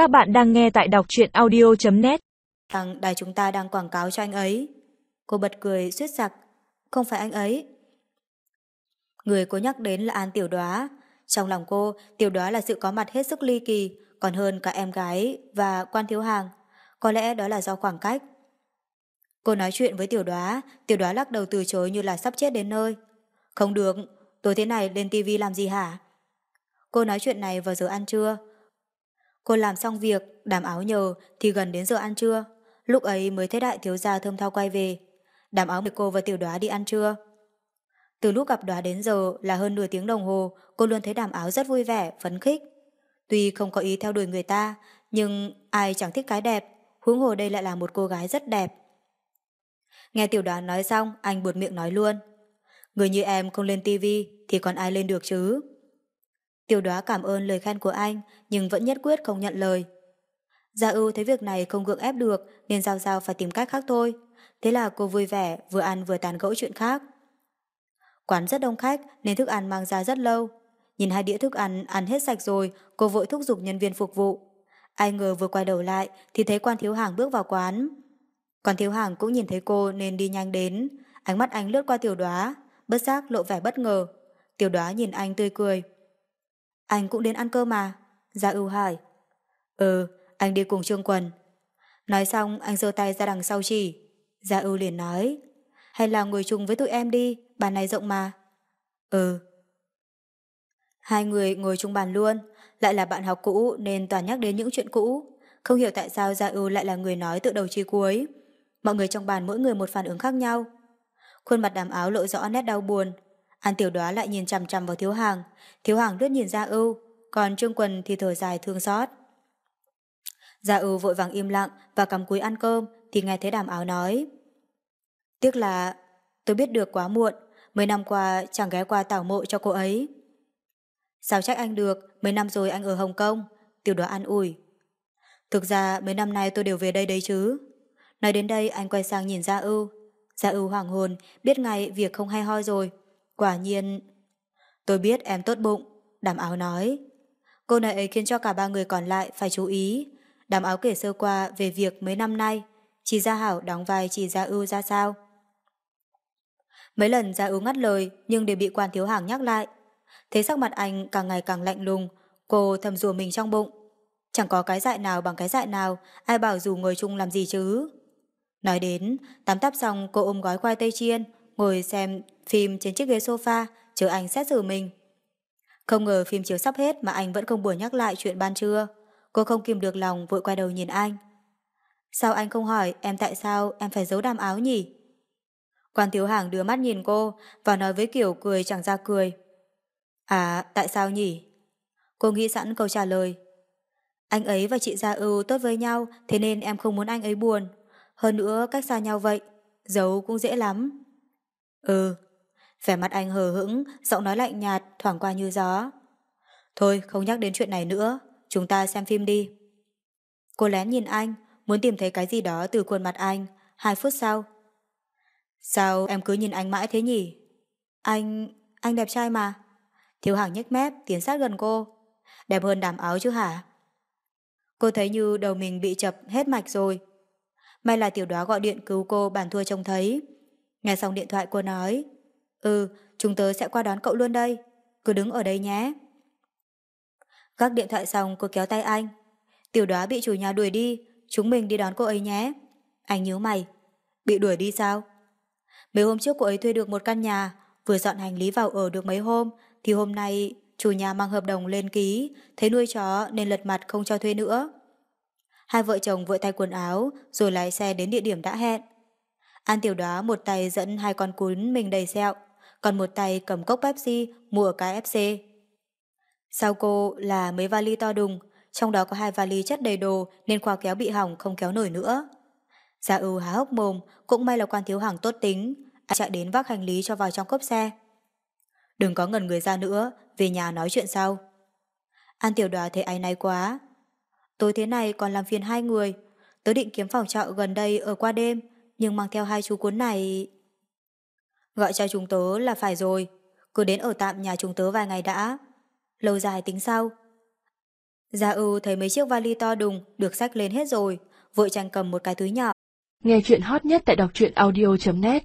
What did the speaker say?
Các bạn đang nghe tại đọc truyện audio.net Thằng đài chúng ta đang quảng cáo cho anh ấy. Cô bật cười suýt sặc. Không phải anh ấy. Người cô nhắc đến là An Tiểu Đoá. Trong lòng cô, Tiểu Đoá là sự có mặt hết sức ly kỳ, còn hơn cả em gái và quan thiếu hàng. Có lẽ đó là do khoảng cách. Cô nói chuyện với Tiểu Đoá, Tiểu Đoá lắc đầu từ chối như là sắp chết đến nơi. Không được, tối thế này lên tivi làm gì hả? Cô nói chuyện này vào giờ ăn trưa. Cô làm xong việc, đàm áo nhờ thì gần đến giờ ăn trưa. Lúc ấy mới thấy đại thiếu gia thơm thao quay về. Đàm áo mời cô và tiểu đoá đi ăn trưa. Từ lúc gặp đoá đến giờ là hơn nửa tiếng đồng hồ, cô luôn thấy đàm áo rất vui vẻ, phấn khích. Tuy không có ý theo đuổi người ta, nhưng ai chẳng thích cái đẹp, huống hồ đây lại là một cô gái rất đẹp. Nghe tiểu đoán nói xong, anh buột miệng nói luôn. Người như em không lên tivi thì còn ai lên được chứ? Tiểu đoá cảm ơn lời khen của anh, nhưng vẫn nhất quyết không nhận lời. Gia ưu thấy việc này không gượng ép được, nên Giao Giao phải tìm cách khác thôi. Thế là cô vui vẻ, vừa ăn vừa tàn gẫu chuyện khác. Quán rất đông khách, nên thức ăn mang ra rất lâu. Nhìn hai đĩa thức ăn, ăn hết sạch rồi, cô vội thúc giục nhân viên phục vụ. Ai ngờ vừa quay đầu lại, thì thấy quan thiếu hàng bước vào quán. Quan thiếu hàng cũng nhìn thấy cô nên đi nhanh đến. Ánh mắt anh lướt qua tiểu đoá, bất giác lộ vẻ bất ngờ. Tiểu đoá nhìn anh tươi cười. Anh cũng đến ăn cơm mà. Gia ưu hỏi. Ừ, anh đi cùng Trương Quần. Nói xong anh giơ tay ra đằng sau chỉ. Gia ưu liền nói. Hay là ngồi chung với tụi em đi, bàn này rộng mà. Ừ. Hai người ngồi chung bàn luôn, lại là bạn học cũ nên toàn nhắc đến những chuyện cũ. Không hiểu tại sao Gia ưu lại là người nói từ đầu chi cuối. Mọi người trong bàn mỗi người một phản ứng khác nhau. Khuôn mặt đàm áo lộ rõ nét đau buồn, An tiểu đoá lại nhìn chằm chằm vào thiếu hàng, thiếu hàng lướt nhìn ra ưu, còn trương quần thì thở dài thương xót. Gia ưu vội vàng im lặng và cầm cúi ăn cơm thì nghe thấy đàm áo nói. Tiếc là tôi biết được quá muộn, mấy năm qua chẳng ghé qua tảo mộ cho cô ấy. Sao trách anh được, mấy năm rồi anh ở Hồng Kông, tiểu đoá an ủi. Thực ra mấy năm nay tôi đều về đây đấy chứ. Nói đến đây anh quay sang nhìn Gia ưu. Gia ưu hoàng hồn, biết ngay việc không hay ho rồi. Quả nhiên... Tôi biết em tốt bụng, đàm áo nói. Cô này ấy khiến cho cả ba người còn lại phải chú ý. Đàm áo kể sơ qua về việc mấy năm nay, chị Gia Hảo đóng vai chị Gia Ưu ra sao. Mấy lần Gia Ưu ngắt lời nhưng đều bị quan thiếu hàng nhắc lại. Thế sắc mặt anh càng ngày càng lạnh lùng, cô thầm rùa mình trong bụng. Chẳng có cái dại nào bằng cái dại nào, ai bảo dù ngồi chung làm gì chứ. Nói đến, tắm tắp xong cô ôm gói khoai tây chiên, ngồi xem phim trên chiếc ghế sofa, chờ anh xét xử mình. Không ngờ phim chiếu sắp hết mà anh vẫn không buồn nhắc lại chuyện ban trưa. Cô không kìm được lòng vội quay đầu nhìn anh. Sao anh không hỏi em tại sao em phải giấu đam áo nhỉ? Quan thiếu hàng đưa mắt nhìn cô và nói với kiểu cười chẳng ra cười. À, tại sao nhỉ? Cô nghĩ sẵn câu trả lời. Anh ấy và chị Gia ưu tốt với nhau thế nên em không muốn anh ấy buồn. Hơn nữa cách xa nhau vậy, giấu cũng dễ lắm. Ừ. Vẻ mặt anh hờ hững, giọng nói lạnh nhạt, thoảng qua như gió. Thôi, không nhắc đến chuyện này nữa, chúng ta xem phim đi. Cô lén nhìn anh, muốn tìm thấy cái gì đó từ khuôn mặt anh, hai phút sau. Sao em cứ nhìn anh mãi thế nhỉ? Anh... anh đẹp trai mà. Thiếu hàng nhếch mép, tiến sát gần cô. Đẹp hơn đàm áo chứ hả? Cô thấy như đầu mình bị chập hết mạch rồi. May là tiểu đoá gọi điện cứu cô bản thua trông thấy. Nghe xong điện thoại cô nói Ừ, chúng tớ sẽ qua đón cậu luôn đây. Cứ đứng ở đây nhé. Gác điện thoại xong cô kéo tay anh. Tiểu đoá bị chủ nhà đuổi đi Chúng mình đi đón cô ấy nhé. Anh nhớ mày Bị đuổi đi sao? Mấy hôm trước cô ấy thuê được một căn nhà Vừa dọn hành lý vào ở được mấy hôm Thì hôm nay chủ nhà mang hợp đồng lên ký Thấy nuôi chó nên lật mặt không cho thuê nữa. Hai vợ chồng vội tay quần áo Rồi lái xe đến địa điểm đã hẹn. An tiểu đoá một tay dẫn hai con cún mình đầy sẹo, còn một tay cầm cốc Pepsi mua ở KFC. Sau cô là mấy vali to đùng, trong đó có hai vali chất đầy đồ nên khóa kéo bị hỏng không kéo nổi nữa. Gia ưu há hốc mồm, cũng may là quan thiếu hàng tốt tính, anh chạy đến vác hành lý cho vào trong cốp xe. Đừng có ngần người ra nữa, về nhà nói chuyện sau. An tiểu đoá thấy áy náy quá. Tối thế này còn làm phiền hai người, tớ định kiếm phòng trọ gần đây ở qua đêm, nhưng mang theo hai chú cuốn này... Gọi cho chúng tớ là phải rồi, cứ đến ở tạm nhà chúng tớ vài ngày đã. Lâu dài tính sau. Gia ưu thấy mấy chiếc vali to đùng được xách lên hết rồi, vội tranh cầm một cái túi nhỏ. Nghe chuyện hot nhất tại đọc truyện audio.net